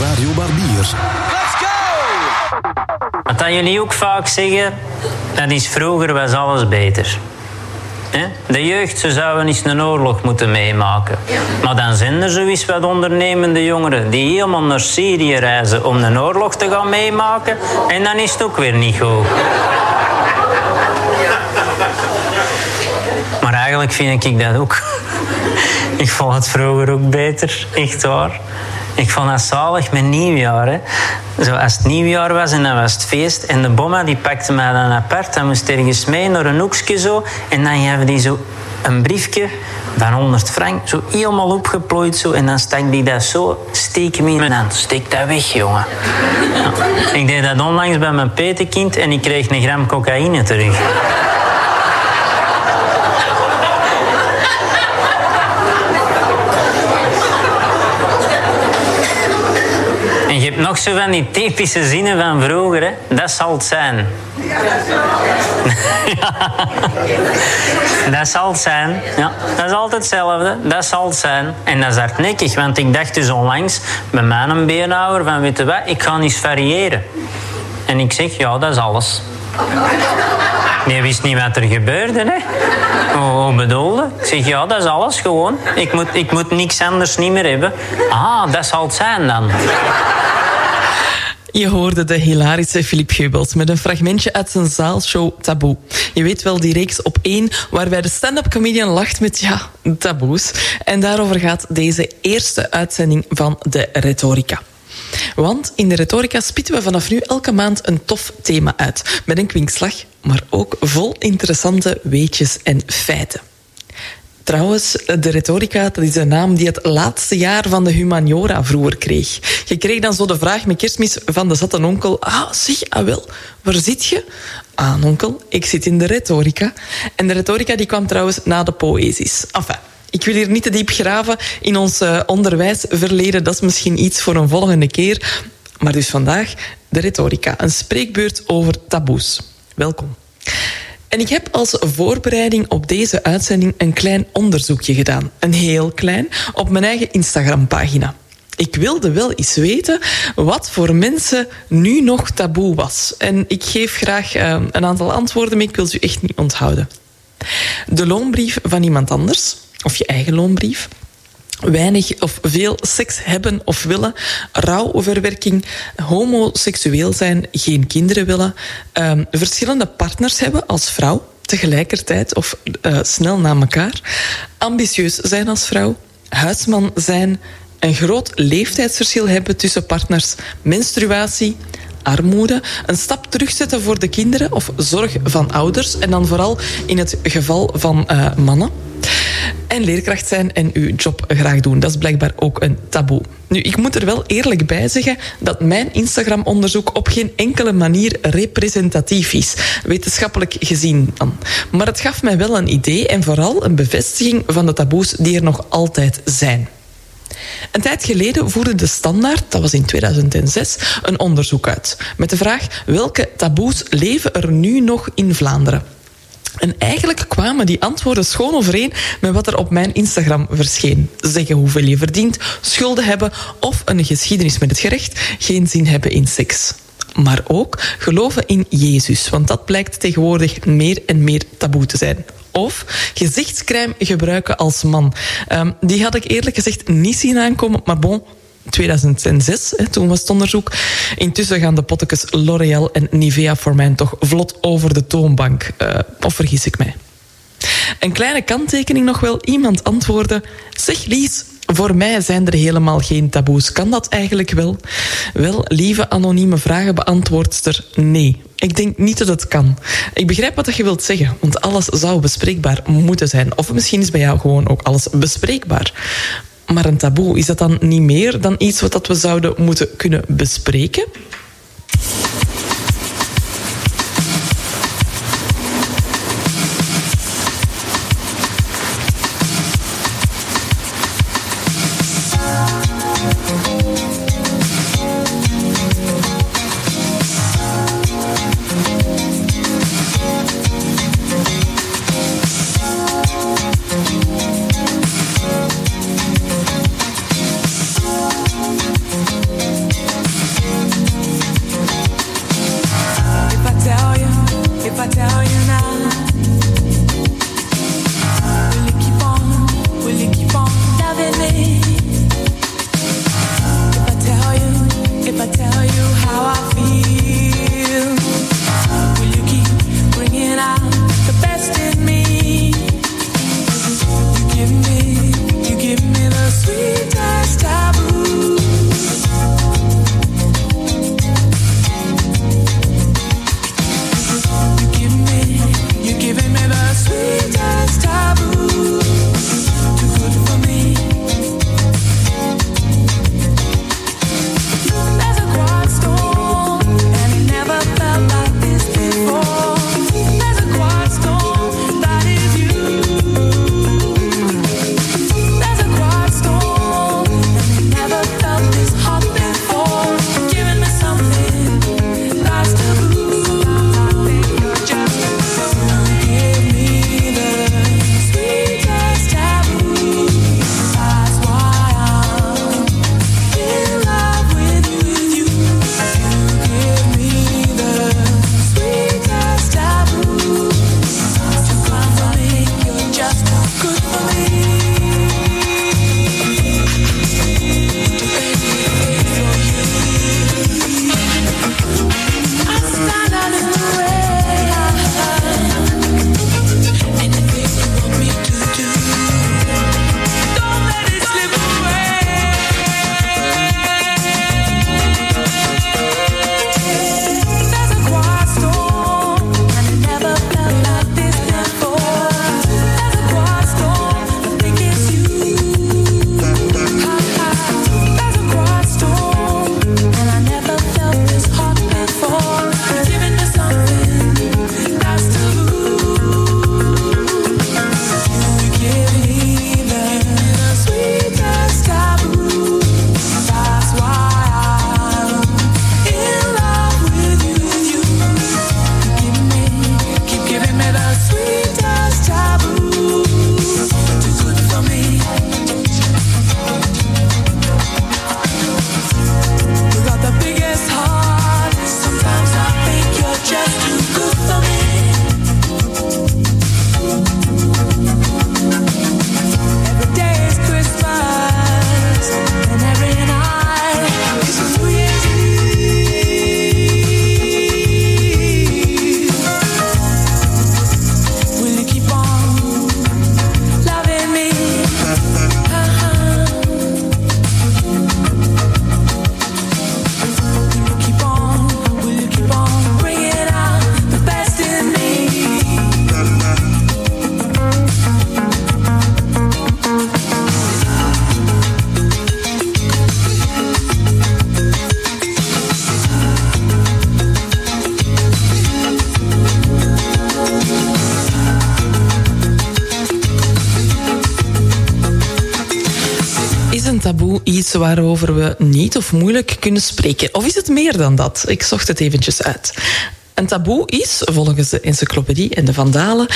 Radio Barbiers. Let's go! Wat dat jullie ook vaak zeggen, dat is vroeger was alles beter. Hè? De jeugd, ze zouden eens een oorlog moeten meemaken. Maar dan zijn er zoiets wat ondernemende jongeren die helemaal naar Syrië reizen om een oorlog te gaan meemaken. En dan is het ook weer niet goed. Maar eigenlijk vind ik dat ook. Ik vond het vroeger ook beter, echt waar. Ik vond dat zalig met nieuwjaar. Hè. Zo, als het nieuwjaar was en dan was het feest. En de bomma die pakte mij dan apart. Dan moest ergens mee naar een hoekje zo. En dan gaven die zo een briefje van 100 frank. Zo helemaal opgeplooid zo. En dan stak die dat zo. Steek hem in mijn hand. Steek dat weg, jongen. Ik deed dat onlangs bij mijn petekind. En ik kreeg een gram cocaïne terug. En je hebt nog zo van die typische zinnen van vroeger. Hè? Dat zal het zijn. Dat zal het zijn. Ja, dat is altijd hetzelfde. Dat zal het zijn. En dat is hardnekkig, want ik dacht dus onlangs bij mijn beenhouwer van weet je wat, ik ga eens variëren. En ik zeg, ja, dat is alles. Die wist niet wat er gebeurde, hè. Hoe bedoelde? Ik zeg, ja, dat is alles gewoon. Ik moet, ik moet niks anders niet meer hebben. Ah, dat zal het zijn dan. Je hoorde de hilarische Philippe Geubels met een fragmentje uit zijn zaalshow Taboe. Je weet wel, die reeks op één waarbij de stand-up comedian lacht met, ja, taboes. En daarover gaat deze eerste uitzending van de Retorica. Want in de Retorica spitten we vanaf nu elke maand een tof thema uit. Met een kwinkslag, maar ook vol interessante weetjes en feiten. Trouwens, de retorica, dat is een naam die het laatste jaar van de humaniora vroeger kreeg. Je kreeg dan zo de vraag met kerstmis van de zatte onkel. Ah, zeg, ah wel, waar zit je? Ah, onkel, ik zit in de retorica. En de retorica die kwam trouwens na de poëzies. Enfin, ik wil hier niet te diep graven in ons uh, onderwijsverleden. Dat is misschien iets voor een volgende keer. Maar dus vandaag de retorica, een spreekbeurt over taboes. Welkom. En ik heb als voorbereiding op deze uitzending een klein onderzoekje gedaan. Een heel klein, op mijn eigen Instagram-pagina. Ik wilde wel eens weten wat voor mensen nu nog taboe was. En ik geef graag uh, een aantal antwoorden, maar ik wil ze echt niet onthouden. De loonbrief van iemand anders, of je eigen loonbrief weinig of veel seks hebben of willen, rouwverwerking, homoseksueel zijn, geen kinderen willen, um, verschillende partners hebben als vrouw tegelijkertijd of uh, snel na elkaar, ambitieus zijn als vrouw, huisman zijn, een groot leeftijdsverschil hebben tussen partners, menstruatie, armoede, een stap terugzetten voor de kinderen of zorg van ouders en dan vooral in het geval van uh, mannen en leerkracht zijn en uw job graag doen. Dat is blijkbaar ook een taboe. Nu, ik moet er wel eerlijk bij zeggen dat mijn Instagram-onderzoek op geen enkele manier representatief is, wetenschappelijk gezien. Maar het gaf mij wel een idee en vooral een bevestiging van de taboes die er nog altijd zijn. Een tijd geleden voerde de Standaard, dat was in 2006, een onderzoek uit met de vraag welke taboes leven er nu nog in Vlaanderen. En eigenlijk kwamen die antwoorden schoon overeen met wat er op mijn Instagram verscheen. Zeggen hoeveel je verdient, schulden hebben of een geschiedenis met het gerecht, geen zin hebben in seks. Maar ook geloven in Jezus, want dat blijkt tegenwoordig meer en meer taboe te zijn. Of gezichtscrème gebruiken als man. Um, die had ik eerlijk gezegd niet zien aankomen, maar bon, 2006, hè, toen was het onderzoek. Intussen gaan de pottekes L'Oréal en Nivea voor mij toch vlot over de toonbank. Uh, of vergis ik mij? Een kleine kanttekening nog wel. Iemand antwoordde... Zeg Lies, voor mij zijn er helemaal geen taboes. Kan dat eigenlijk wel? Wel, lieve anonieme vragenbeantwoordster, nee. Ik denk niet dat het kan. Ik begrijp wat je wilt zeggen, want alles zou bespreekbaar moeten zijn. Of misschien is bij jou gewoon ook alles bespreekbaar. Maar een taboe, is dat dan niet meer dan iets wat we zouden moeten kunnen bespreken? Waarover we niet of moeilijk kunnen spreken? Of is het meer dan dat? Ik zocht het eventjes uit. Een taboe is, volgens de encyclopedie en de vandalen,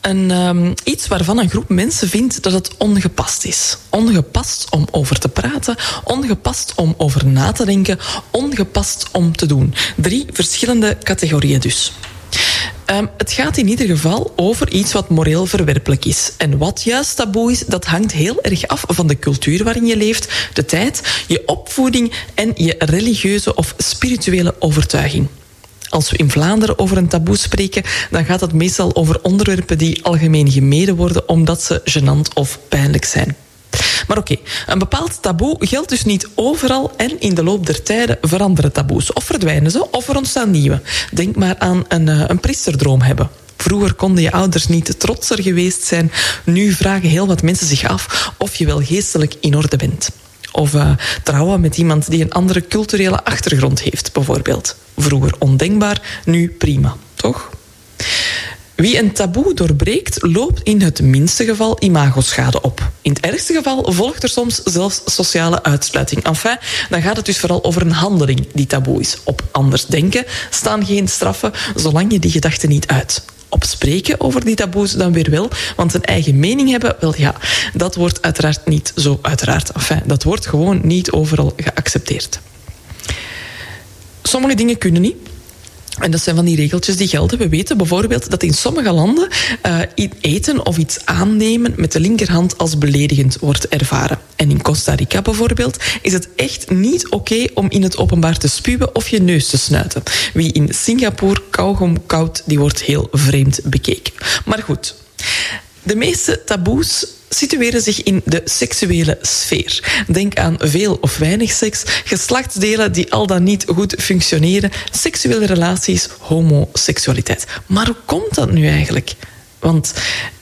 een, um, iets waarvan een groep mensen vindt dat het ongepast is. Ongepast om over te praten, ongepast om over na te denken, ongepast om te doen. Drie verschillende categorieën dus. Um, het gaat in ieder geval over iets wat moreel verwerpelijk is. En wat juist taboe is, dat hangt heel erg af van de cultuur waarin je leeft, de tijd, je opvoeding en je religieuze of spirituele overtuiging. Als we in Vlaanderen over een taboe spreken, dan gaat het meestal over onderwerpen die algemeen gemeden worden omdat ze gênant of pijnlijk zijn. Maar oké, een bepaald taboe geldt dus niet overal en in de loop der tijden veranderen taboes. Of verdwijnen ze, of er ontstaan nieuwe. Denk maar aan een, uh, een priesterdroom hebben. Vroeger konden je ouders niet trotser geweest zijn. Nu vragen heel wat mensen zich af of je wel geestelijk in orde bent. Of uh, trouwen met iemand die een andere culturele achtergrond heeft, bijvoorbeeld. Vroeger ondenkbaar, nu prima, toch? Wie een taboe doorbreekt, loopt in het minste geval imagoschade op. In het ergste geval volgt er soms zelfs sociale uitsluiting. Enfin, dan gaat het dus vooral over een handeling die taboe is. Op anders denken staan geen straffen, zolang je die gedachten niet uit. Op spreken over die taboes dan weer wel, want een eigen mening hebben, wel ja, dat wordt uiteraard niet zo uiteraard. Enfin, dat wordt gewoon niet overal geaccepteerd. Sommige dingen kunnen niet. En dat zijn van die regeltjes die gelden. We weten bijvoorbeeld dat in sommige landen uh, eten of iets aannemen met de linkerhand als beledigend wordt ervaren. En in Costa Rica bijvoorbeeld is het echt niet oké om in het openbaar te spuwen of je neus te snuiten. Wie in Singapore kauwgom koudt, die wordt heel vreemd bekeken. Maar goed, de meeste taboes situeren zich in de seksuele sfeer. Denk aan veel of weinig seks, geslachtsdelen die al dan niet goed functioneren, seksuele relaties, homoseksualiteit. Maar hoe komt dat nu eigenlijk? Want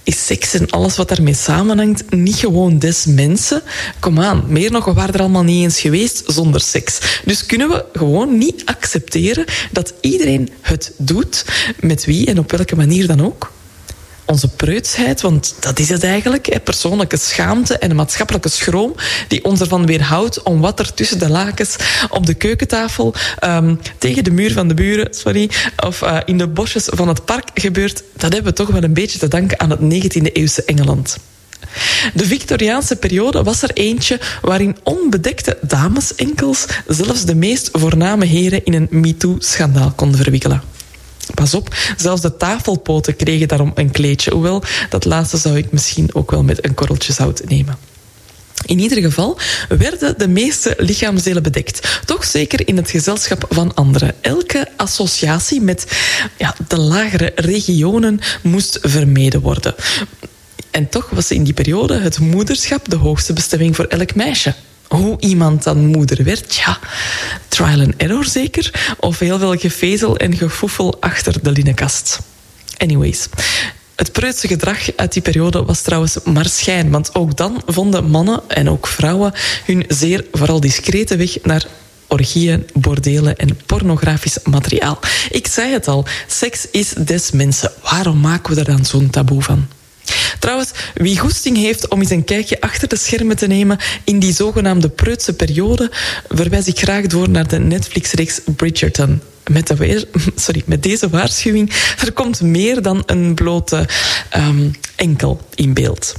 is seks en alles wat daarmee samenhangt niet gewoon des mensen? Kom aan, meer nog, we waren er allemaal niet eens geweest zonder seks. Dus kunnen we gewoon niet accepteren dat iedereen het doet, met wie en op welke manier dan ook? Onze preutsheid, want dat is het eigenlijk, hè, persoonlijke schaamte en een maatschappelijke schroom die ons ervan weerhoudt om wat er tussen de lakens op de keukentafel, um, tegen de muur van de buren, sorry, of uh, in de bosjes van het park gebeurt, dat hebben we toch wel een beetje te danken aan het 19e eeuwse Engeland. De Victoriaanse periode was er eentje waarin onbedekte damesenkels zelfs de meest voorname heren in een MeToo-schandaal konden verwikkelen. Pas op, zelfs de tafelpoten kregen daarom een kleedje. Hoewel, dat laatste zou ik misschien ook wel met een korreltje zout nemen. In ieder geval werden de meeste lichaamsdelen bedekt. Toch zeker in het gezelschap van anderen. Elke associatie met ja, de lagere regionen moest vermeden worden. En toch was in die periode het moederschap de hoogste bestemming voor elk meisje hoe iemand dan moeder werd, ja, trial and error zeker. Of heel veel gevezel en gefoefel achter de linnenkast. Anyways. Het preutse gedrag uit die periode was trouwens maar schijn, want ook dan vonden mannen en ook vrouwen hun zeer vooral discrete weg naar orgieën, bordelen en pornografisch materiaal. Ik zei het al, seks is des mensen. Waarom maken we er dan zo'n taboe van? Trouwens, wie goesting heeft om eens een kijkje achter de schermen te nemen in die zogenaamde preutse periode, verwijs ik graag door naar de Netflix-reeks Bridgerton. Met, sorry, met deze waarschuwing, er komt meer dan een blote um, enkel in beeld.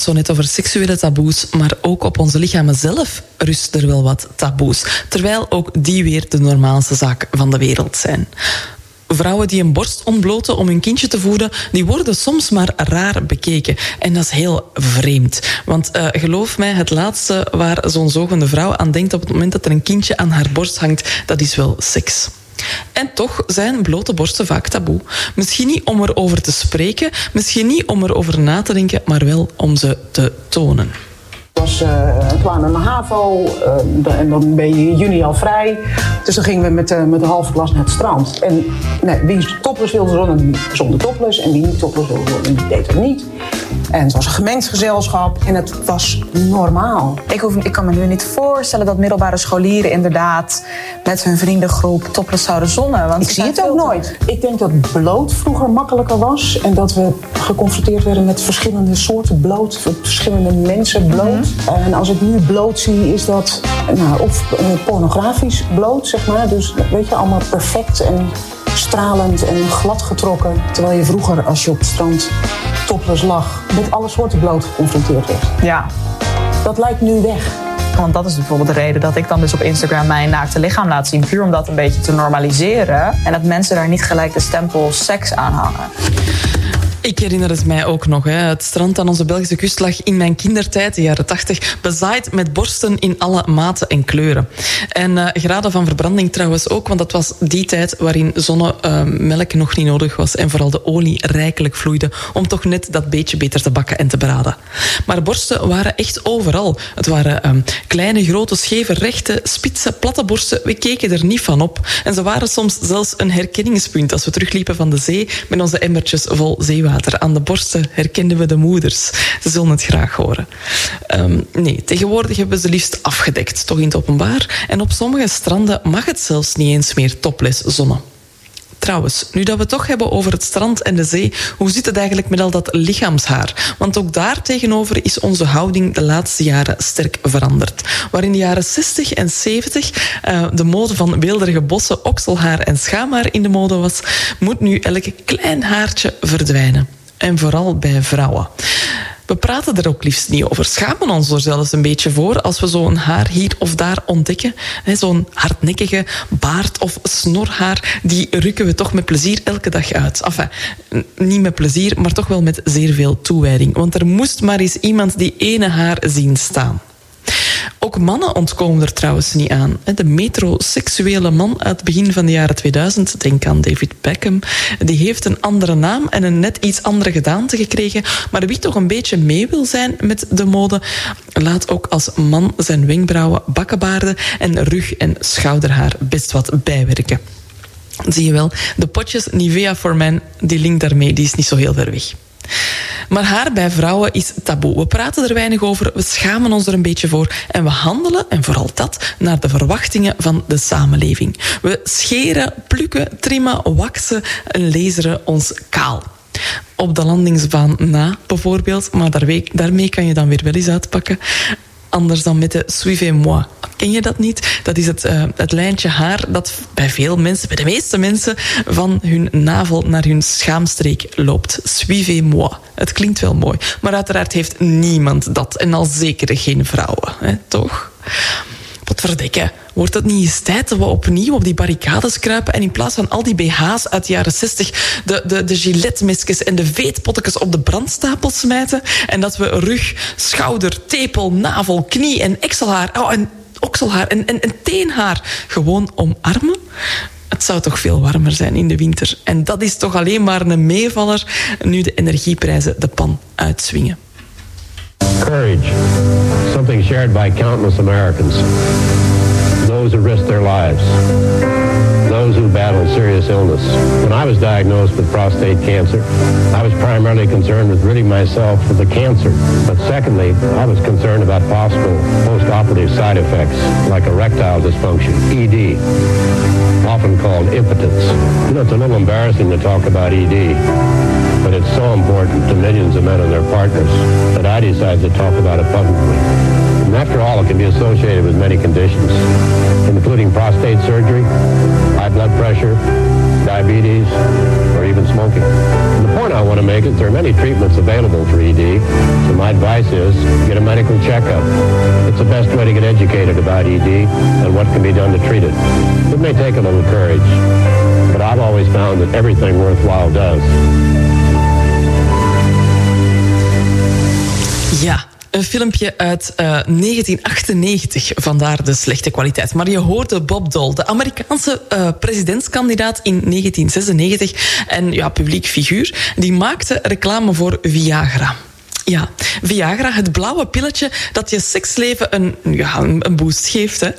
Het zo net over seksuele taboes, maar ook op onze lichamen zelf rust er wel wat taboes. Terwijl ook die weer de normaalste zaak van de wereld zijn. Vrouwen die een borst ontbloten om hun kindje te voeden, die worden soms maar raar bekeken. En dat is heel vreemd. Want uh, geloof mij, het laatste waar zo'n zogende vrouw aan denkt op het moment dat er een kindje aan haar borst hangt, dat is wel seks. En toch zijn blote borsten vaak taboe. Misschien niet om erover te spreken, misschien niet om erover na te denken, maar wel om ze te tonen was uh, klaar met mijn HAVO uh, en dan ben je in juni al vrij. Dus dan gingen we met, uh, met de halve klas naar het strand. En nee, wie topless wilde zonnen, die zonder topless. En wie niet topless wilde zonnen, die deed het niet. En het was een gemengd gezelschap en het was normaal. Ik, hoef, ik kan me nu niet voorstellen dat middelbare scholieren inderdaad met hun vriendengroep topless zouden zonnen. Want ik zie het ook nooit. Ik denk dat bloot vroeger makkelijker was en dat we geconfronteerd werden met verschillende soorten bloot, verschillende mensen bloot. Mhm. En als ik nu bloot zie, is dat nou, of eh, pornografisch bloot, zeg maar. Dus weet je, allemaal perfect en stralend en glad getrokken. Terwijl je vroeger, als je op het strand topless lag, met alle soorten bloot geconfronteerd werd. Ja. Dat lijkt nu weg. Want dat is bijvoorbeeld de reden dat ik dan dus op Instagram mijn naakte lichaam laat zien. Puur om dat een beetje te normaliseren. En dat mensen daar niet gelijk de stempel seks aan hangen. Ik herinner het mij ook nog. Hè. Het strand aan onze Belgische kust lag in mijn kindertijd, de jaren tachtig, bezaaid met borsten in alle maten en kleuren. En uh, graden van verbranding trouwens ook, want dat was die tijd waarin zonnemelk uh, nog niet nodig was en vooral de olie rijkelijk vloeide om toch net dat beetje beter te bakken en te braden. Maar borsten waren echt overal. Het waren um, kleine, grote, scheve, rechte, spitse, platte borsten. We keken er niet van op. En ze waren soms zelfs een herkenningspunt als we terugliepen van de zee met onze emmertjes vol zeewater aan de borsten herkenden we de moeders. Ze zullen het graag horen. Um, nee, tegenwoordig hebben ze liefst afgedekt, toch in het openbaar. En op sommige stranden mag het zelfs niet eens meer topless zonnen. Trouwens, nu dat we het toch hebben over het strand en de zee, hoe zit het eigenlijk met al dat lichaamshaar? Want ook daar tegenover is onze houding de laatste jaren sterk veranderd. Waar in de jaren 60 en 70 uh, de mode van weelderige bossen, okselhaar en schaamhaar in de mode was, moet nu elk klein haartje verdwijnen. En vooral bij vrouwen. We praten er ook liefst niet over. Schamen ons er zelfs een beetje voor als we zo'n haar hier of daar ontdekken. Zo'n hardnekkige baard of snorhaar, die rukken we toch met plezier elke dag uit. Enfin, niet met plezier, maar toch wel met zeer veel toewijding. Want er moest maar eens iemand die ene haar zien staan. Ook mannen ontkomen er trouwens niet aan. De metroseksuele man uit het begin van de jaren 2000, denk aan David Beckham, die heeft een andere naam en een net iets andere gedaante gekregen. Maar wie toch een beetje mee wil zijn met de mode, laat ook als man zijn wenkbrauwen, bakkenbaarden en rug- en schouderhaar best wat bijwerken. Zie je wel, de potjes Nivea for Men, die link daarmee, die is niet zo heel ver weg. Maar haar bij vrouwen is taboe. We praten er weinig over, we schamen ons er een beetje voor en we handelen, en vooral dat, naar de verwachtingen van de samenleving. We scheren, plukken, trimmen, waksen en laseren ons kaal op de landingsbaan na, bijvoorbeeld. Maar daarmee kan je dan weer wel eens uitpakken anders dan met de suivez-moi. Ken je dat niet? Dat is het, uh, het lijntje haar dat bij veel mensen, bij de meeste mensen, van hun navel naar hun schaamstreek loopt. Suivez-moi. Het klinkt wel mooi. Maar uiteraard heeft niemand dat. En al zeker geen vrouwen, hè, toch? Wordt het niet eens tijd dat we opnieuw op die barricades kruipen en in plaats van al die BH's uit de jaren 60 de, de, de en de veetpottekes op de brandstapel smijten en dat we rug, schouder, tepel, navel, knie en ekselhaar, oh, en okselhaar en, en, en teenhaar gewoon omarmen? Het zou toch veel warmer zijn in de winter. En dat is toch alleen maar een meevaller nu de energieprijzen de pan uitzwingen. Courage, something shared by countless Americans. those who risk their lives, those who battle serious illness. When I was diagnosed with prostate cancer, I was primarily concerned with ridding myself of the cancer. But secondly, I was concerned about possible post-operative side effects like erectile dysfunction, ED, often called impotence. You know, it's a little embarrassing to talk about ED, but it's so important to millions of men and their partners that I decided to talk about it publicly. And after all, it can be associated with many conditions, including prostate surgery, high blood pressure, diabetes, or even smoking. And the point I want to make is there are many treatments available for ED, so my advice is get a medical checkup. It's the best way to get educated about ED and what can be done to treat it. It may take a little courage, but I've always found that everything worthwhile does. Ja, een filmpje uit uh, 1998, vandaar de slechte kwaliteit. Maar je hoorde Bob Dole, de Amerikaanse uh, presidentskandidaat in 1996 en ja, publiek figuur, die maakte reclame voor Viagra. Ja, Viagra, het blauwe pilletje dat je seksleven een, ja, een boost geeft. Hè.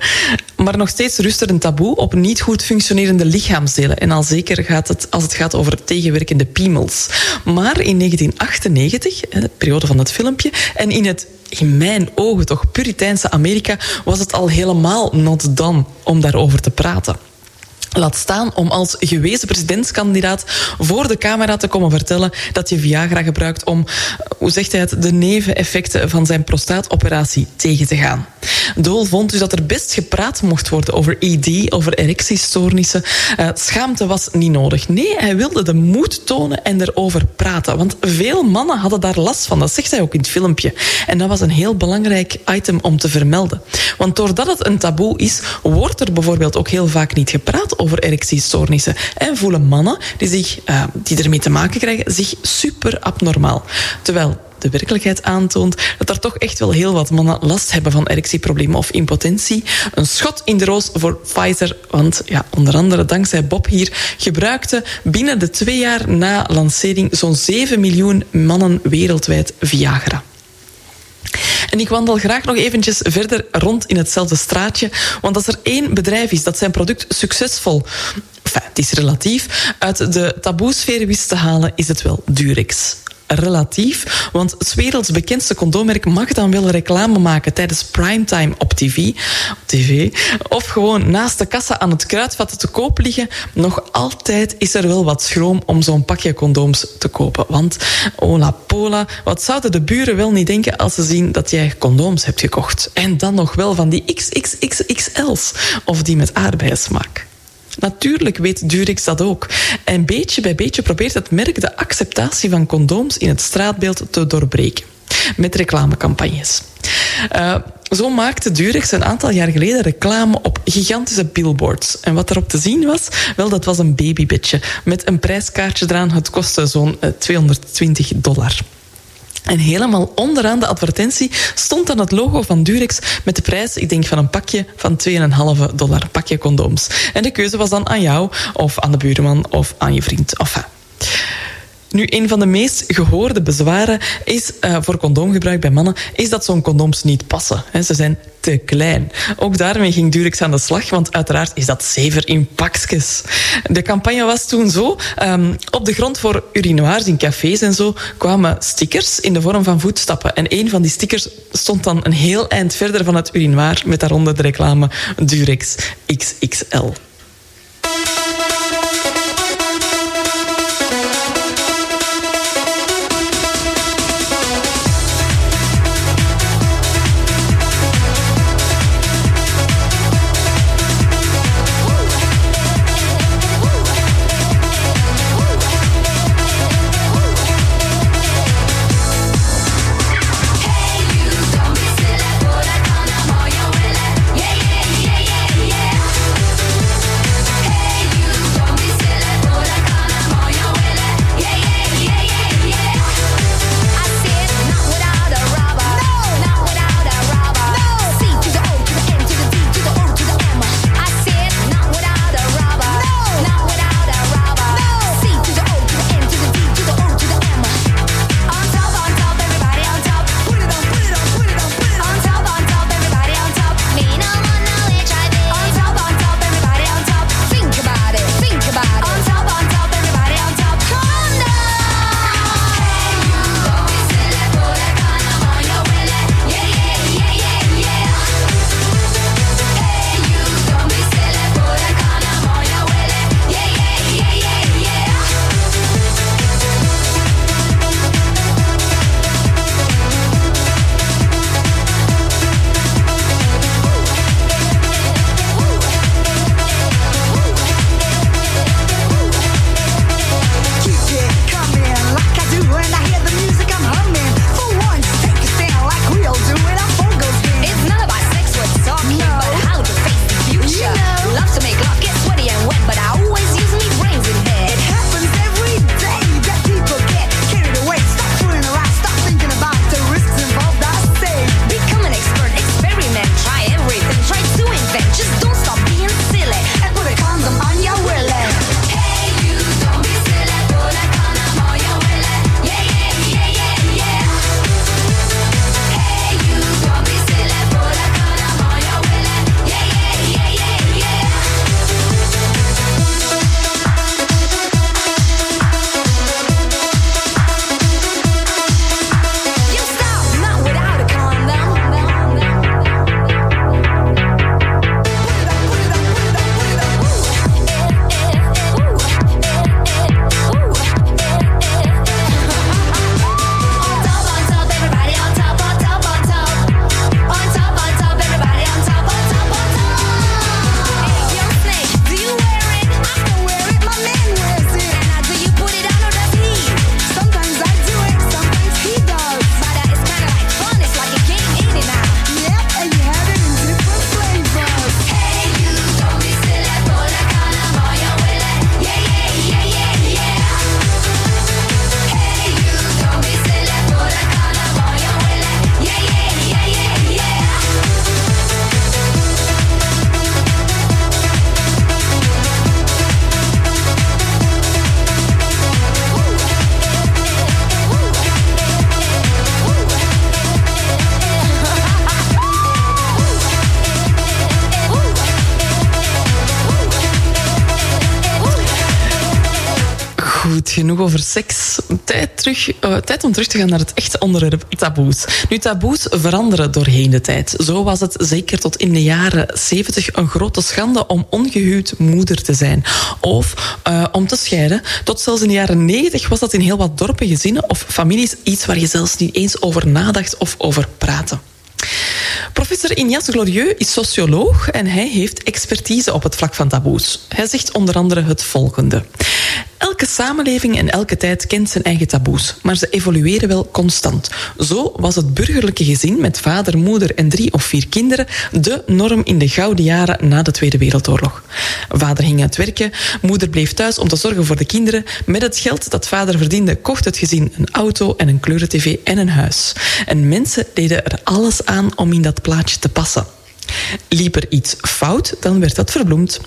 Maar nog steeds rust er een taboe op niet goed functionerende lichaamsdelen. En al zeker gaat het als het gaat over tegenwerkende piemels. Maar in 1998, de periode van het filmpje, en in het in mijn ogen toch Puriteinse Amerika, was het al helemaal not done om daarover te praten. Laat staan om als gewezen presidentskandidaat voor de camera te komen vertellen dat je Viagra gebruikt om, hoe zegt hij het, de neveneffecten van zijn prostaatoperatie tegen te gaan. Dool vond dus dat er best gepraat mocht worden over ED, over erectiestoornissen. Uh, schaamte was niet nodig. Nee, hij wilde de moed tonen en erover praten. Want veel mannen hadden daar last van. Dat zegt hij ook in het filmpje. En dat was een heel belangrijk item om te vermelden. Want doordat het een taboe is, wordt er bijvoorbeeld ook heel vaak niet gepraat over erectiestoornissen. En voelen mannen die, zich, uh, die ermee te maken krijgen zich super abnormaal. Terwijl de werkelijkheid aantoont dat er toch echt wel heel wat mannen last hebben van erectieproblemen of impotentie. Een schot in de roos voor Pfizer, want ja, onder andere dankzij Bob hier gebruikte binnen de twee jaar na lancering zo'n 7 miljoen mannen wereldwijd Viagra. En ik wandel graag nog eventjes verder rond in hetzelfde straatje. Want als er één bedrijf is dat zijn product succesvol, het is relatief, uit de taboesfeer wist te halen, is het wel Durex relatief. Want het werelds bekendste condoommerk mag dan wel reclame maken tijdens primetime op tv, op tv. Of gewoon naast de kassa aan het kruidvat te koop liggen. Nog altijd is er wel wat schroom om zo'n pakje condooms te kopen. Want, hola pola, wat zouden de buren wel niet denken als ze zien dat jij condooms hebt gekocht? En dan nog wel van die XXXXL's. Of die met aardbeiensmaak. Natuurlijk weet Durex dat ook. En beetje bij beetje probeert het merk de acceptatie van condooms in het straatbeeld te doorbreken. Met reclamecampagnes. Uh, zo maakte Durex een aantal jaar geleden reclame op gigantische billboards. En wat erop te zien was, wel, dat was een babybedje met een prijskaartje eraan. Het kostte zo'n 220 dollar. En helemaal onderaan de advertentie stond dan het logo van Durex met de prijs, ik denk van een pakje van 2,5 dollar, pakje condooms. En de keuze was dan aan jou, of aan de buurman, of aan je vriend. Enfin. Nu, een van de meest gehoorde bezwaren is, uh, voor condoomgebruik bij mannen is dat zo'n condooms niet passen. He, ze zijn te klein. Ook daarmee ging Durex aan de slag, want uiteraard is dat zever in pakjes. De campagne was toen zo. Um, op de grond voor urinoirs in cafés en zo kwamen stickers in de vorm van voetstappen. En een van die stickers stond dan een heel eind verder van het urinoir met daaronder de reclame Durex XXL. Over seks. Tijd, terug, uh, tijd om terug te gaan naar het echte onderwerp taboes. Nu, taboes veranderen doorheen de tijd. Zo was het zeker tot in de jaren 70 een grote schande om ongehuwd moeder te zijn. Of uh, om te scheiden. Tot zelfs in de jaren 90 was dat in heel wat dorpen, gezinnen of families iets waar je zelfs niet eens over nadacht of over praatte. Professor Ignace Glorieux is socioloog en hij heeft expertise op het vlak van taboes. Hij zegt onder andere het volgende. Elke samenleving en elke tijd kent zijn eigen taboes, maar ze evolueren wel constant. Zo was het burgerlijke gezin met vader, moeder en drie of vier kinderen de norm in de gouden jaren na de Tweede Wereldoorlog. Vader ging uit werken, moeder bleef thuis om te zorgen voor de kinderen. Met het geld dat vader verdiende, kocht het gezin een auto en een kleurentv en een huis. En mensen deden er alles aan om in dat plaatje te passen. Liep er iets fout, dan werd dat verbloemd.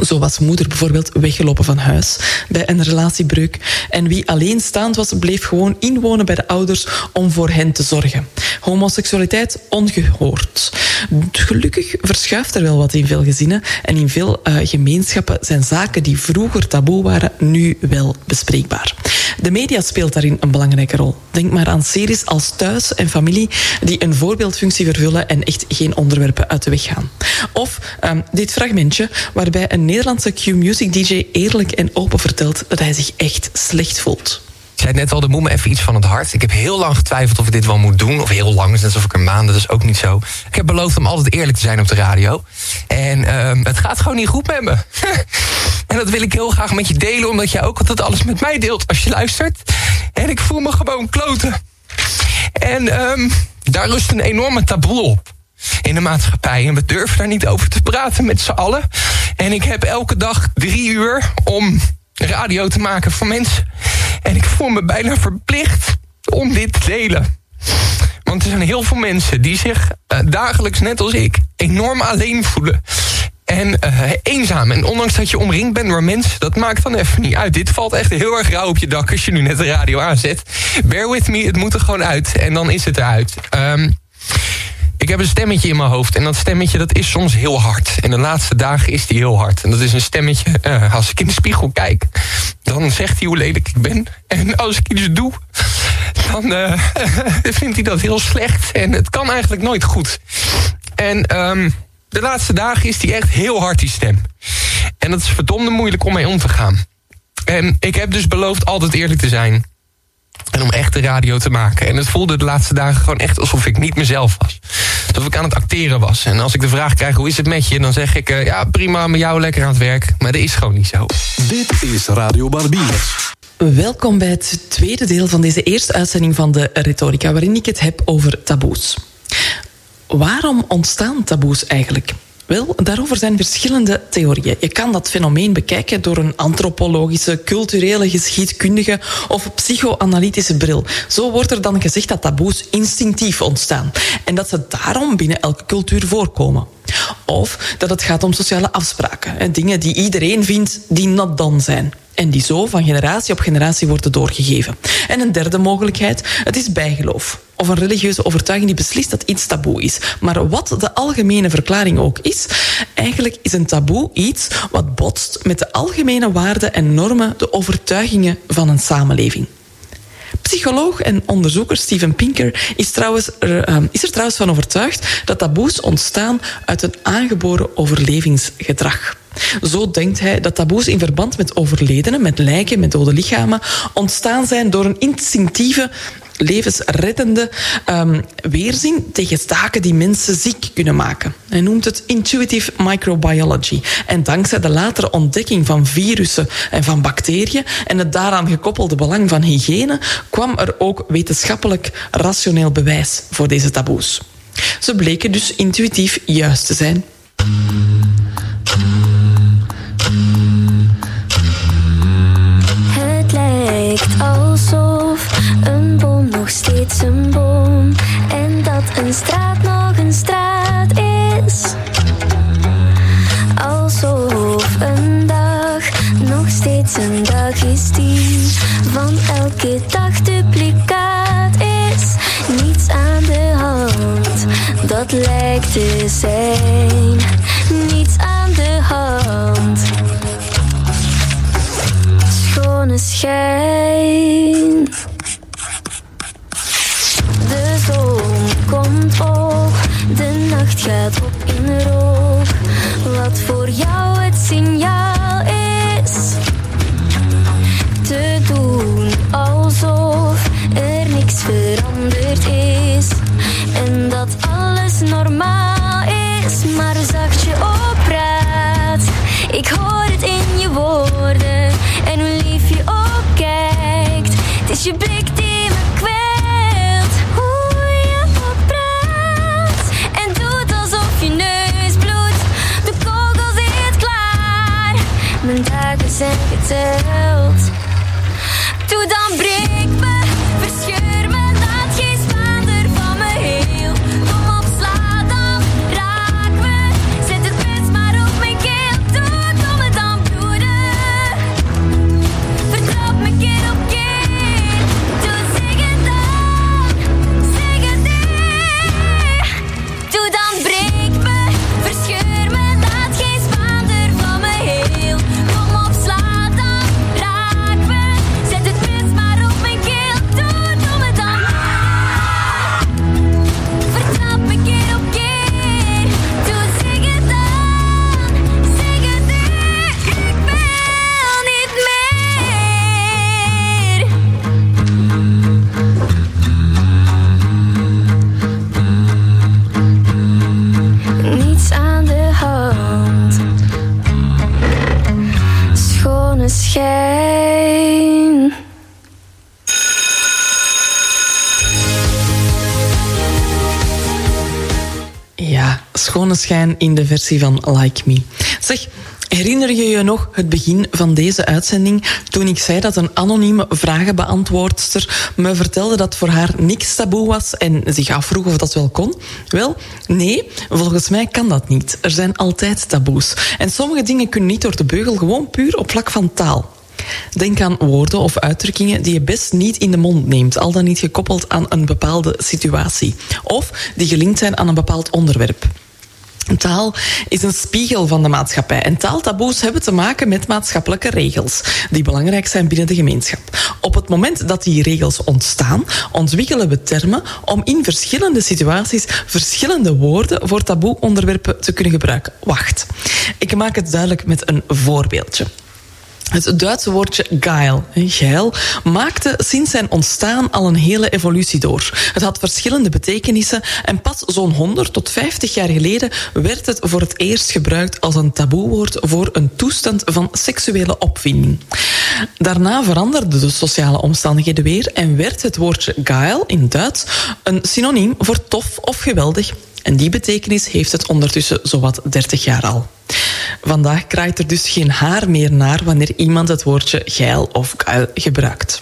Zo was moeder bijvoorbeeld weggelopen van huis bij een relatiebreuk. En wie alleenstaand was, bleef gewoon inwonen bij de ouders om voor hen te zorgen. Homoseksualiteit ongehoord. Gelukkig verschuift er wel wat in veel gezinnen. En in veel uh, gemeenschappen zijn zaken die vroeger taboe waren, nu wel bespreekbaar. De media speelt daarin een belangrijke rol. Denk maar aan series als Thuis en Familie, die een voorbeeldfunctie vervullen en echt geen onderwerpen uit de weg gaan. Of um, dit fragmentje, waarbij een Nederlandse Q-Music DJ eerlijk en open vertelt dat hij zich echt slecht voelt. Zei net al, de moet me even iets van het hart. Ik heb heel lang getwijfeld of ik dit wel moet doen. Of heel lang, net alsof ik een maand, dat is ook niet zo. Ik heb beloofd om altijd eerlijk te zijn op de radio. En uh, het gaat gewoon niet goed met me. en dat wil ik heel graag met je delen, omdat jij ook altijd alles met mij deelt als je luistert. En ik voel me gewoon kloten. En um, daar rust een enorme taboe op in de maatschappij. En we durven daar niet over te praten met z'n allen. En ik heb elke dag drie uur om radio te maken voor mensen. En ik voel me bijna verplicht om dit te delen. Want er zijn heel veel mensen die zich uh, dagelijks, net als ik, enorm alleen voelen. En uh, eenzaam. En ondanks dat je omringd bent door mensen, dat maakt dan even niet uit. Dit valt echt heel erg rauw op je dak als je nu net de radio aanzet. Bear with me, het moet er gewoon uit. En dan is het eruit. Um, ik heb een stemmetje in mijn hoofd. En dat stemmetje dat is soms heel hard. En de laatste dagen is die heel hard. En dat is een stemmetje, uh, als ik in de spiegel kijk... dan zegt hij hoe lelijk ik ben. En als ik iets doe, dan uh, vindt hij dat heel slecht. En het kan eigenlijk nooit goed. En um, de laatste dagen is die echt heel hard, die stem. En dat is verdomde moeilijk om mee om te gaan. En ik heb dus beloofd altijd eerlijk te zijn. En om echt de radio te maken. En het voelde de laatste dagen gewoon echt alsof ik niet mezelf was. Alsof ik aan het acteren was. En als ik de vraag krijg, hoe is het met je? Dan zeg ik, uh, ja prima, met jou lekker aan het werk. Maar dat is gewoon niet zo. Dit is Radio Barbiers. Welkom bij het tweede deel van deze eerste uitzending van de Retorica... waarin ik het heb over taboes. Waarom ontstaan taboes eigenlijk? Wel, daarover zijn verschillende theorieën. Je kan dat fenomeen bekijken door een antropologische, culturele, geschiedkundige of psychoanalytische bril. Zo wordt er dan gezegd dat taboes instinctief ontstaan en dat ze daarom binnen elke cultuur voorkomen. Of dat het gaat om sociale afspraken, dingen die iedereen vindt die not done zijn. En die zo van generatie op generatie worden doorgegeven. En een derde mogelijkheid, het is bijgeloof. Of een religieuze overtuiging die beslist dat iets taboe is. Maar wat de algemene verklaring ook is, eigenlijk is een taboe iets wat botst met de algemene waarden en normen, de overtuigingen van een samenleving. Psycholoog en onderzoeker Steven Pinker is, trouwens er, um, is er trouwens van overtuigd dat taboes ontstaan uit een aangeboren overlevingsgedrag. Zo denkt hij dat taboes in verband met overledenen, met lijken, met dode lichamen, ontstaan zijn door een instinctieve levensreddende um, weerzin tegen taken die mensen ziek kunnen maken. Hij noemt het intuitive microbiology. En dankzij de latere ontdekking van virussen en van bacteriën en het daaraan gekoppelde belang van hygiëne kwam er ook wetenschappelijk rationeel bewijs voor deze taboes. Ze bleken dus intuïtief juist te zijn. Het lijkt alsof een boom en dat een straat nog een straat is. Alsof een dag nog steeds een dag is die van elke dag duplicaat is. Niets aan de hand, dat lijkt te zijn. Schijn in de versie van Like Me. Zeg, herinner je je nog het begin van deze uitzending toen ik zei dat een anonieme vragenbeantwoordster me vertelde dat voor haar niks taboe was en zich afvroeg of dat wel kon? Wel, nee, volgens mij kan dat niet. Er zijn altijd taboes. En sommige dingen kunnen niet door de beugel, gewoon puur op vlak van taal. Denk aan woorden of uitdrukkingen die je best niet in de mond neemt, al dan niet gekoppeld aan een bepaalde situatie. Of die gelinkt zijn aan een bepaald onderwerp. Taal is een spiegel van de maatschappij. En taaltaboes hebben te maken met maatschappelijke regels die belangrijk zijn binnen de gemeenschap. Op het moment dat die regels ontstaan, ontwikkelen we termen om in verschillende situaties verschillende woorden voor taboe-onderwerpen te kunnen gebruiken. Wacht, ik maak het duidelijk met een voorbeeldje. Het Duitse woordje geil, geil, maakte sinds zijn ontstaan al een hele evolutie door. Het had verschillende betekenissen en pas zo'n 100 tot 50 jaar geleden werd het voor het eerst gebruikt als een taboewoord voor een toestand van seksuele opwinding. Daarna veranderden de sociale omstandigheden weer en werd het woordje geil in Duits een synoniem voor tof of geweldig. En die betekenis heeft het ondertussen zowat 30 jaar al. Vandaag kraait er dus geen haar meer naar wanneer iemand het woordje geil of geil gebruikt.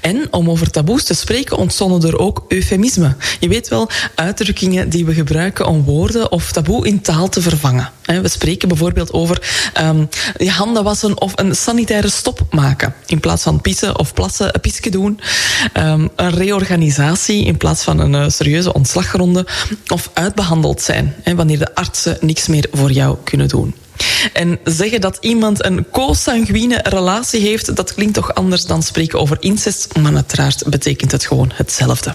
En om over taboes te spreken ontstonden er ook eufemismen. Je weet wel, uitdrukkingen die we gebruiken om woorden of taboe in taal te vervangen. We spreken bijvoorbeeld over um, je handen wassen of een sanitaire stop maken. In plaats van pissen of plassen, een pisje doen. Um, een reorganisatie in plaats van een uh, serieuze ontslagronde. Of uitbehandeld zijn, wanneer de artsen niks meer voor jou kunnen doen. En zeggen dat iemand een co-sanguine relatie heeft, dat klinkt toch anders dan spreken over incest, maar uiteraard betekent het gewoon hetzelfde.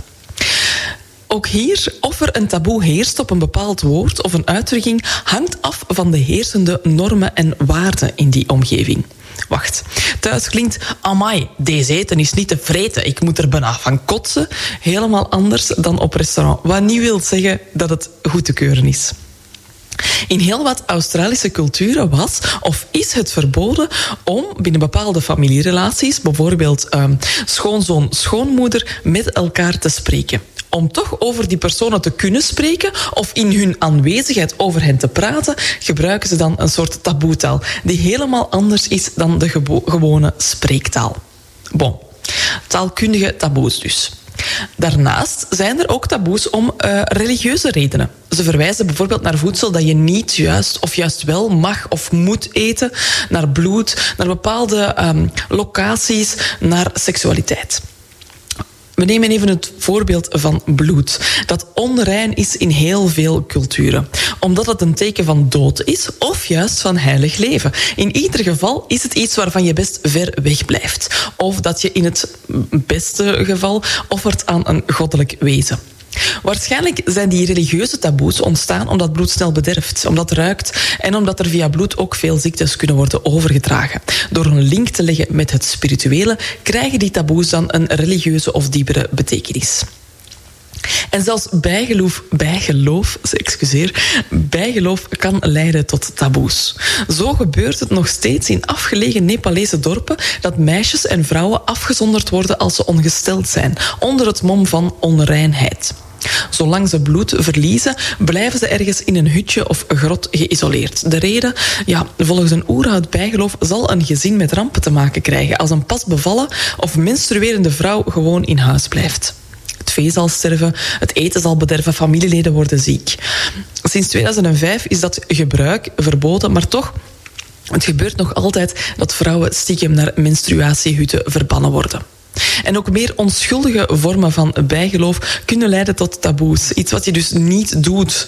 Ook hier, of er een taboe heerst op een bepaald woord of een uitdrukking, hangt af van de heersende normen en waarden in die omgeving. Wacht, thuis klinkt, amai, deze eten is niet te vreten, ik moet er bijna van kotsen. Helemaal anders dan op restaurant, wat niet wil zeggen dat het goed te keuren is. In heel wat Australische culturen was of is het verboden om binnen bepaalde familierelaties, bijvoorbeeld um, schoonzoon, schoonmoeder, met elkaar te spreken. Om toch over die personen te kunnen spreken of in hun aanwezigheid over hen te praten, gebruiken ze dan een soort taboetaal die helemaal anders is dan de gewone spreektaal. Bon, taalkundige taboes dus. Daarnaast zijn er ook taboes om uh, religieuze redenen. Ze verwijzen bijvoorbeeld naar voedsel dat je niet juist of juist wel mag of moet eten, naar bloed, naar bepaalde um, locaties, naar seksualiteit. We nemen even het voorbeeld van bloed, dat onrein is in heel veel culturen. Omdat het een teken van dood is of juist van heilig leven. In ieder geval is het iets waarvan je best ver weg blijft. Of dat je in het beste geval offert aan een goddelijk wezen. Waarschijnlijk zijn die religieuze taboes ontstaan omdat bloed snel bederft, omdat het ruikt en omdat er via bloed ook veel ziektes kunnen worden overgedragen. Door een link te leggen met het spirituele krijgen die taboes dan een religieuze of diepere betekenis. En zelfs bijgeloof, bijgeloof, excuseer, bijgeloof kan leiden tot taboes. Zo gebeurt het nog steeds in afgelegen Nepalese dorpen dat meisjes en vrouwen afgezonderd worden als ze ongesteld zijn, onder het mom van onreinheid. Zolang ze bloed verliezen, blijven ze ergens in een hutje of grot geïsoleerd. De reden? Ja, volgens een oerhoud bijgeloof zal een gezin met rampen te maken krijgen als een pas bevallen of menstruerende vrouw gewoon in huis blijft. Het vee zal sterven, het eten zal bederven, familieleden worden ziek. Sinds 2005 is dat gebruik verboden, maar toch het gebeurt nog altijd dat vrouwen stiekem naar menstruatiehutten verbannen worden. En ook meer onschuldige vormen van bijgeloof kunnen leiden tot taboes. Iets wat je dus niet doet.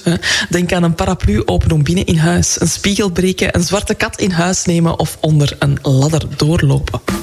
Denk aan een paraplu openen binnen in huis, een spiegel breken, een zwarte kat in huis nemen of onder een ladder doorlopen.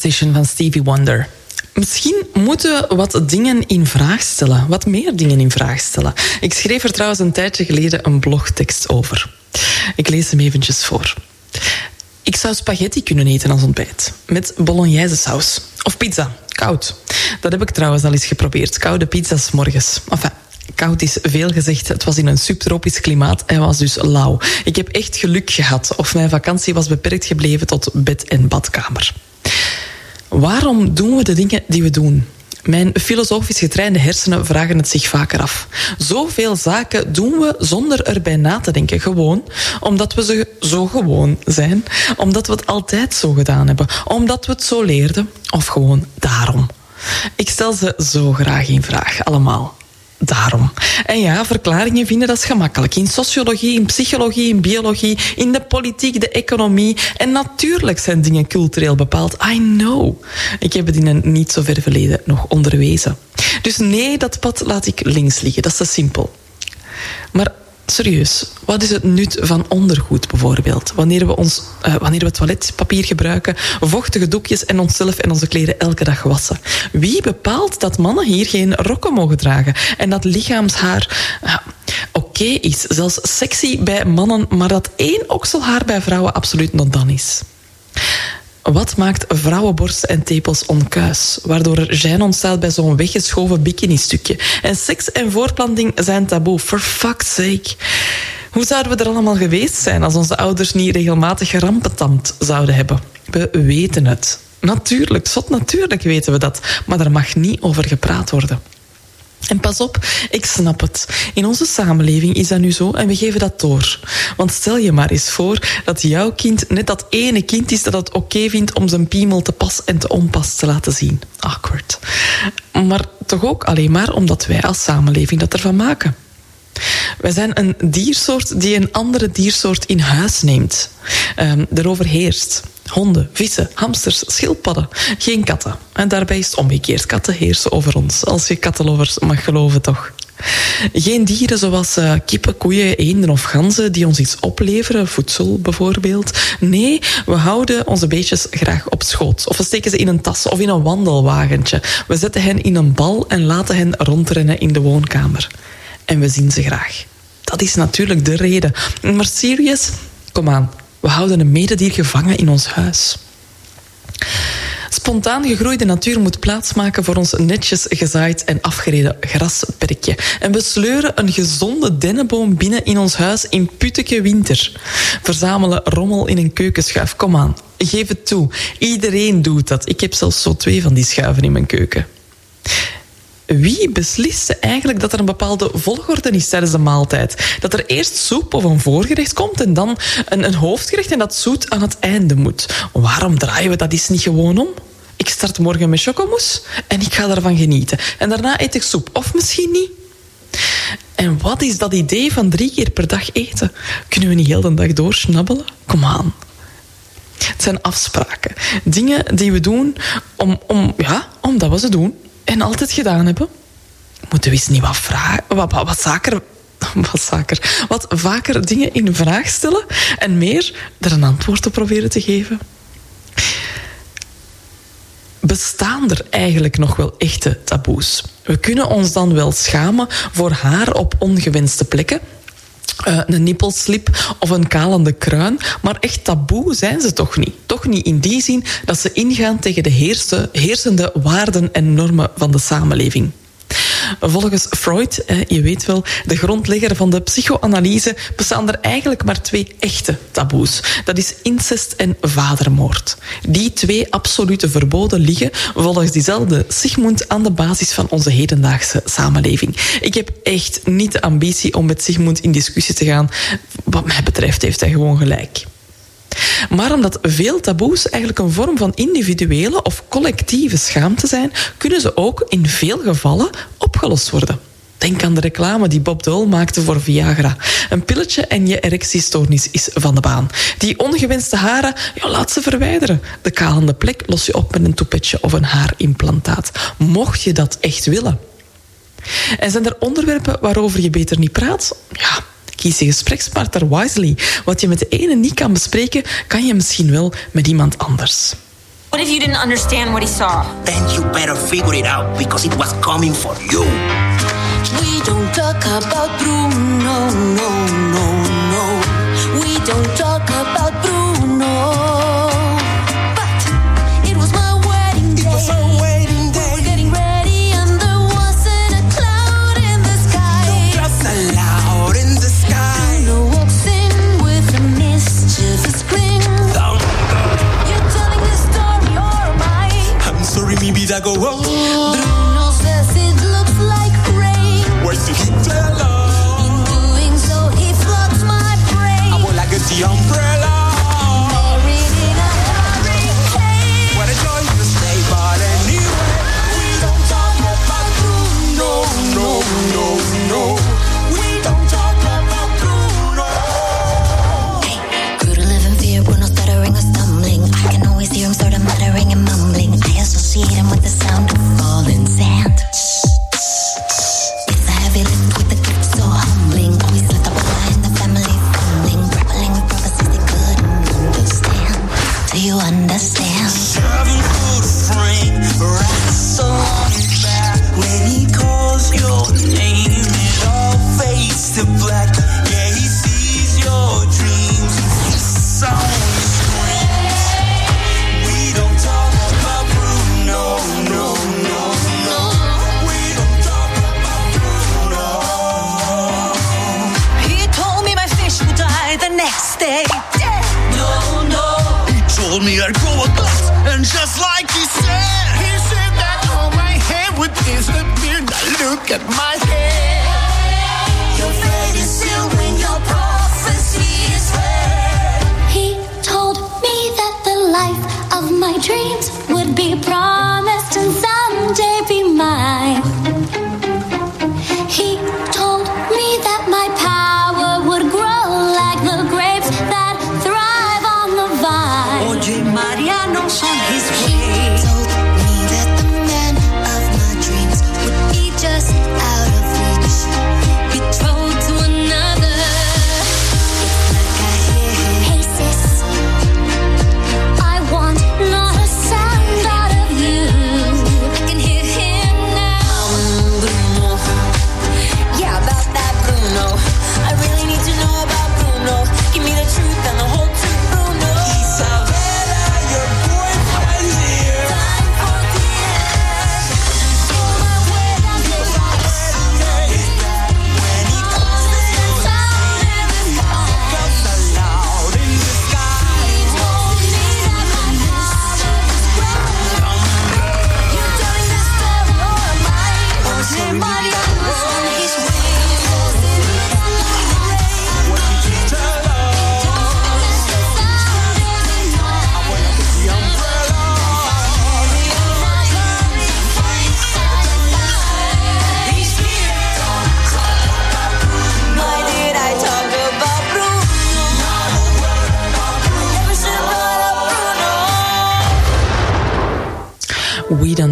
Superstition van Stevie Wonder. Misschien moeten we wat dingen in vraag stellen. Wat meer dingen in vraag stellen. Ik schreef er trouwens een tijdje geleden een blogtekst over. Ik lees hem eventjes voor. Ik zou spaghetti kunnen eten als ontbijt. Met bolognese saus. Of pizza. Koud. Dat heb ik trouwens al eens geprobeerd. Koude pizza's morgens. Enfin, koud is veel gezegd. Het was in een subtropisch klimaat en was dus lauw. Ik heb echt geluk gehad. Of mijn vakantie was beperkt gebleven tot bed en badkamer. Waarom doen we de dingen die we doen? Mijn filosofisch getrainde hersenen vragen het zich vaker af. Zoveel zaken doen we zonder erbij na te denken. Gewoon omdat we ze zo gewoon zijn. Omdat we het altijd zo gedaan hebben. Omdat we het zo leerden. Of gewoon daarom. Ik stel ze zo graag in vraag, allemaal daarom. En ja, verklaringen vinden dat is gemakkelijk. In sociologie, in psychologie, in biologie, in de politiek, de economie. En natuurlijk zijn dingen cultureel bepaald. I know. Ik heb het in een niet zo ver verleden nog onderwezen. Dus nee, dat pad laat ik links liggen. Dat is te simpel. Maar serieus, wat is het nut van ondergoed bijvoorbeeld? Wanneer we, ons, uh, wanneer we toiletpapier gebruiken, vochtige doekjes en onszelf en onze kleren elke dag wassen. Wie bepaalt dat mannen hier geen rokken mogen dragen en dat lichaamshaar uh, oké is, zelfs sexy bij mannen, maar dat één okselhaar bij vrouwen absoluut not dan is? Wat maakt vrouwenborsten en tepels onkuis, waardoor er gêne ontstaat bij zo'n weggeschoven bikini-stukje? En seks en voorplanting zijn taboe, for fuck's sake. Hoe zouden we er allemaal geweest zijn als onze ouders niet regelmatig rampentamd zouden hebben? We weten het. Natuurlijk, zot natuurlijk weten we dat, maar er mag niet over gepraat worden. En pas op, ik snap het. In onze samenleving is dat nu zo en we geven dat door. Want stel je maar eens voor dat jouw kind net dat ene kind is dat het oké vindt om zijn piemel te pas en te onpas te laten zien. Awkward. Maar toch ook alleen maar omdat wij als samenleving dat ervan maken. Wij zijn een diersoort die een andere diersoort in huis neemt. Um, erover heerst. Honden, vissen, hamsters, schildpadden. Geen katten. En daarbij is het omgekeerd. Katten heersen over ons. Als je kattenlovers mag geloven, toch? Geen dieren zoals uh, kippen, koeien, eenden of ganzen die ons iets opleveren, voedsel bijvoorbeeld. Nee, we houden onze beestjes graag op schoot. Of we steken ze in een tas of in een wandelwagentje. We zetten hen in een bal en laten hen rondrennen in de woonkamer. En we zien ze graag. Dat is natuurlijk de reden. Maar serious, kom aan. We houden een mededier gevangen in ons huis. Spontaan gegroeide natuur moet plaatsmaken voor ons netjes gezaaid en afgereden grasperkje. En we sleuren een gezonde dennenboom binnen in ons huis in putteke winter. Verzamelen rommel in een keukenschuif. Kom aan, geef het toe. Iedereen doet dat. Ik heb zelfs zo twee van die schuiven in mijn keuken wie beslist eigenlijk dat er een bepaalde volgorde is tijdens de maaltijd? Dat er eerst soep of een voorgerecht komt en dan een, een hoofdgerecht en dat zoet aan het einde moet. Waarom draaien we dat eens niet gewoon om? Ik start morgen met chocomousse en ik ga daarvan genieten. En daarna eet ik soep. Of misschien niet. En wat is dat idee van drie keer per dag eten? Kunnen we niet heel de dag doorsnabbelen? Kom aan. Het zijn afspraken. Dingen die we doen om, om, ja, omdat we ze doen en altijd gedaan hebben, moeten we eens niet wat, vragen, wat, wat, wat wat zaker, wat vaker dingen in vraag stellen en meer er een antwoord op proberen te geven. Bestaan er eigenlijk nog wel echte taboes? We kunnen ons dan wel schamen voor haar op ongewenste plekken, uh, een nippelslip of een kalende kruin. Maar echt taboe zijn ze toch niet. Toch niet in die zin dat ze ingaan tegen de heersende waarden en normen van de samenleving. Volgens Freud, je weet wel, de grondlegger van de psychoanalyse, bestaan er eigenlijk maar twee echte taboes. Dat is incest en vadermoord. Die twee absolute verboden liggen volgens diezelfde Sigmund aan de basis van onze hedendaagse samenleving. Ik heb echt niet de ambitie om met Sigmund in discussie te gaan. Wat mij betreft heeft hij gewoon gelijk. Maar omdat veel taboes eigenlijk een vorm van individuele of collectieve schaamte zijn, kunnen ze ook in veel gevallen opgelost worden. Denk aan de reclame die Bob Dole maakte voor Viagra. Een pilletje en je erectiestoornis is van de baan. Die ongewenste haren, ja, laat ze verwijderen. De kalende plek los je op met een toepetje of een haarimplantaat. Mocht je dat echt willen. En zijn er onderwerpen waarover je beter niet praat? Ja, Kies je gesprekspartner wisely. Wat je met de ene niet kan bespreken, kan je misschien wel met iemand anders. What if you didn't understand what he saw? Then you better figure it out because it was coming for you. We don't talk about Bruno, no, no, no. We don't talk sorry, mi vida go on. Do you understand? On. When he calls your name, it all fades to black. Yeah, he sees your dreams. His sound told me I'd grow a glass, and just like he said, he said that all my hair would disappear. Now look at my hair. Your fate is sealed when your prophecy is read. He told me that the life of my dreams would be promised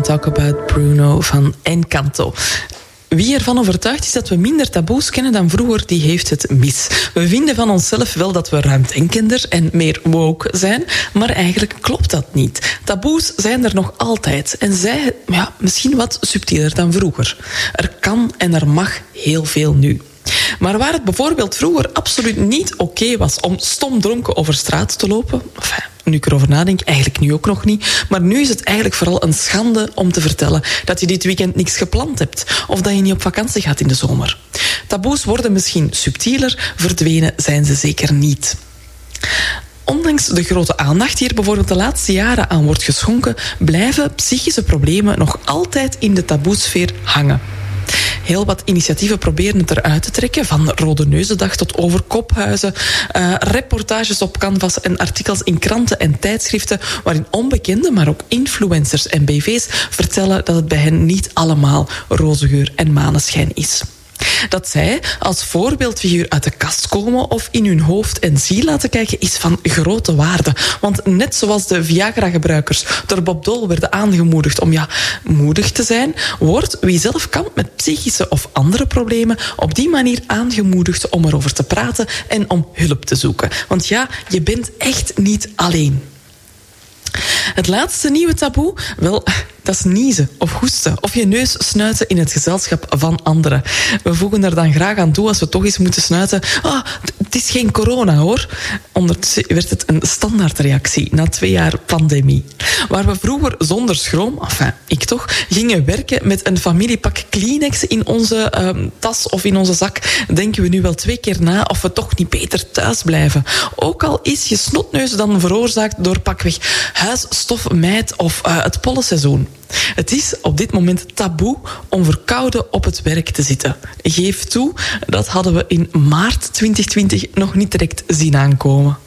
Talk About Bruno van Encanto. Wie ervan overtuigd is dat we minder taboes kennen dan vroeger, die heeft het mis. We vinden van onszelf wel dat we ruimdenkender en meer woke zijn, maar eigenlijk klopt dat niet. Taboes zijn er nog altijd en zij ja, misschien wat subtieler dan vroeger. Er kan en er mag heel veel nu. Maar waar het bijvoorbeeld vroeger absoluut niet oké was om stom dronken over straat te lopen, enfin, nu ik erover nadenk, eigenlijk nu ook nog niet, maar nu is het eigenlijk vooral een schande om te vertellen dat je dit weekend niks gepland hebt of dat je niet op vakantie gaat in de zomer. Taboes worden misschien subtieler, verdwenen zijn ze zeker niet. Ondanks de grote aandacht die er bijvoorbeeld de laatste jaren aan wordt geschonken, blijven psychische problemen nog altijd in de taboesfeer hangen. Heel wat initiatieven proberen het eruit te trekken, van Rode Neuzendag tot overkophuizen, uh, reportages op canvas en artikels in kranten en tijdschriften, waarin onbekende, maar ook influencers en BV's vertellen dat het bij hen niet allemaal roze geur en maneschijn is. Dat zij als voorbeeldfiguur uit de kast komen of in hun hoofd en ziel laten kijken is van grote waarde. Want net zoals de Viagra-gebruikers door Bob Dole werden aangemoedigd om ja, moedig te zijn, wordt wie zelf kampt met psychische of andere problemen op die manier aangemoedigd om erover te praten en om hulp te zoeken. Want ja, je bent echt niet alleen. Het laatste nieuwe taboe? Wel, dat is niezen of hoesten of je neus snuiten in het gezelschap van anderen. We voegen er dan graag aan toe als we toch eens moeten snuiten. Ah, het is geen corona hoor. Ondertussen werd het een standaardreactie na twee jaar pandemie. Waar we vroeger zonder schroom, enfin, ik toch, gingen werken met een familiepak Kleenex in onze ehm, tas of in onze zak, denken we nu wel twee keer na of we toch niet beter thuis blijven. Ook al is je snotneus dan veroorzaakt door pakweg huisstof, mijt of eh, het pollenseizoen. Het is op dit moment taboe om verkouden op het werk te zitten. Geef toe, dat hadden we in maart 2020 nog niet direct zien aankomen.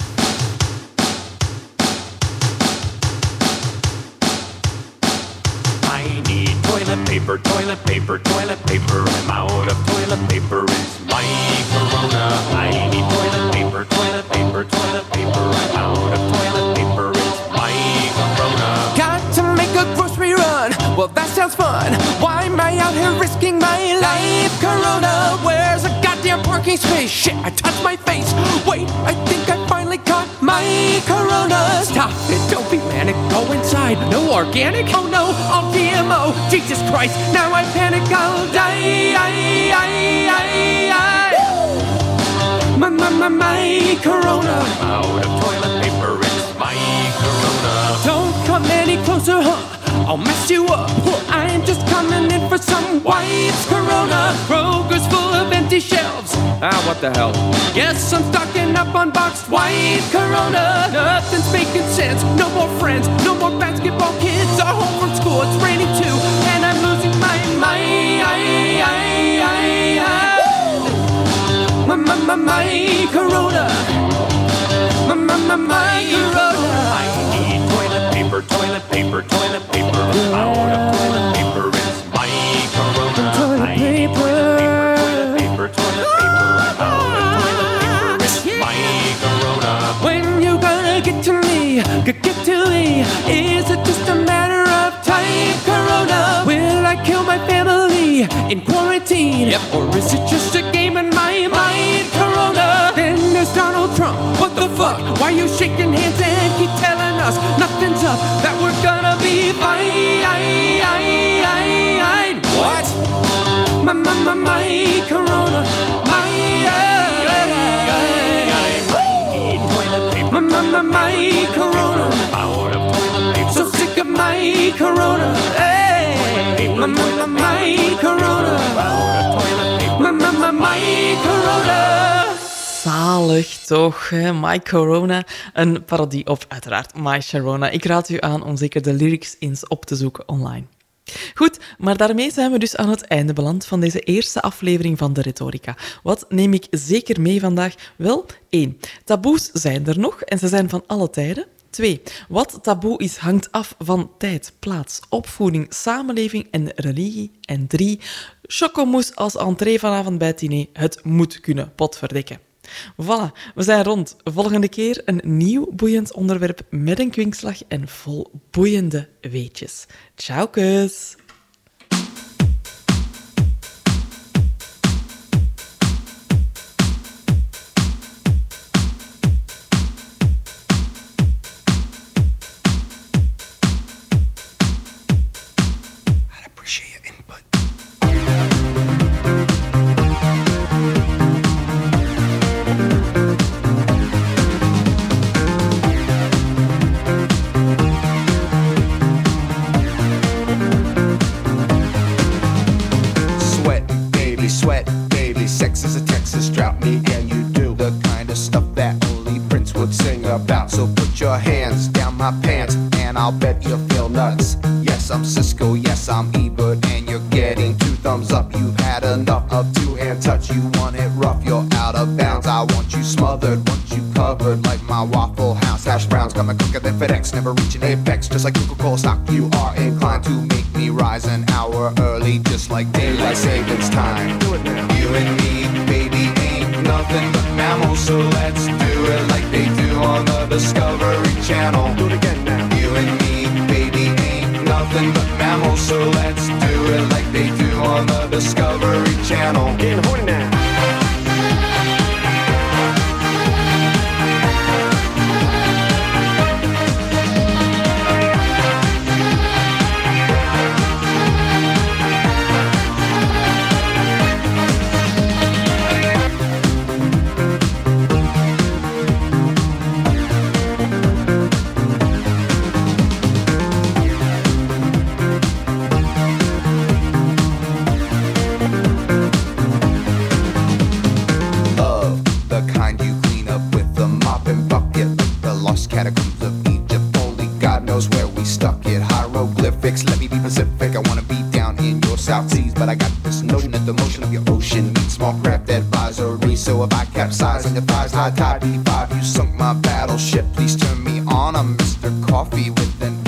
Toilet paper, toilet paper, toilet paper. Of toilet paper. Well, that sounds fun. Why am I out here risking my life? Corona, where's a goddamn parking space? Shit, I touched my face. Wait, I think I finally caught my corona. Stop it, don't be manic. Go inside. No organic? Oh no, all GMO. Jesus Christ, now I panic. I'll die. I, I, I, I. My, my, my, my corona. Out of toilet paper. It's my corona. Don't come any closer, huh? I'll mess you up. I'm just coming in for some wipes. Corona, Kroger's full of empty shelves. Ah, what the hell? Yes, I'm stocking up on boxed white Corona. Nothing's making sense. No more friends, no more basketball kids are home from school. It's raining too, and I'm losing my mind. My, my, my, my Corona. My, my, my, my Corona. I need toilet paper, toilet paper, toilet Yep. Or is it just a game in my mind? Corona. Then there's Donald Trump. What the fuck? Why you shaking hands and keep telling us nothing's up? That we're gonna be fine. What? My, my, my, my Corona. My. My, my, my, my Corona. Out of toilet paper. So sick of my Corona. Hey, my, my, my, my Corona. My, Corona. Zalig toch? My Corona. Een parodie op uiteraard My Sharona. Ik raad u aan om zeker de lyrics eens op te zoeken online. Goed, maar daarmee zijn we dus aan het einde beland van deze eerste aflevering van de Retorica. Wat neem ik zeker mee vandaag? Wel, één. Taboes zijn er nog en ze zijn van alle tijden. Twee. Wat taboe is, hangt af van tijd, plaats, opvoeding, samenleving en religie. En drie. Chocomousse als entree vanavond bij het diner. Het moet kunnen, potverdikken. Voilà, we zijn rond. Volgende keer een nieuw boeiend onderwerp met een kwinkslag en vol boeiende weetjes. Ciao, kus!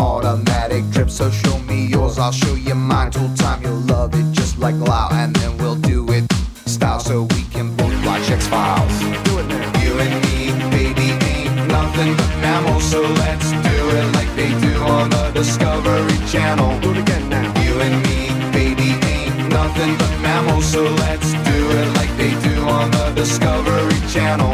Automatic drip. So show me yours, I'll show you mine. Tool time, you'll love it just like Lao, and then we'll do it style so we can both watch X Files. Do it now. You and me, baby, ain't nothing but mammals, so let's do it like they do on the Discovery Channel. Do it again now. You and me, baby, ain't nothing but mammals, so let's do it like they do on the Discovery Channel.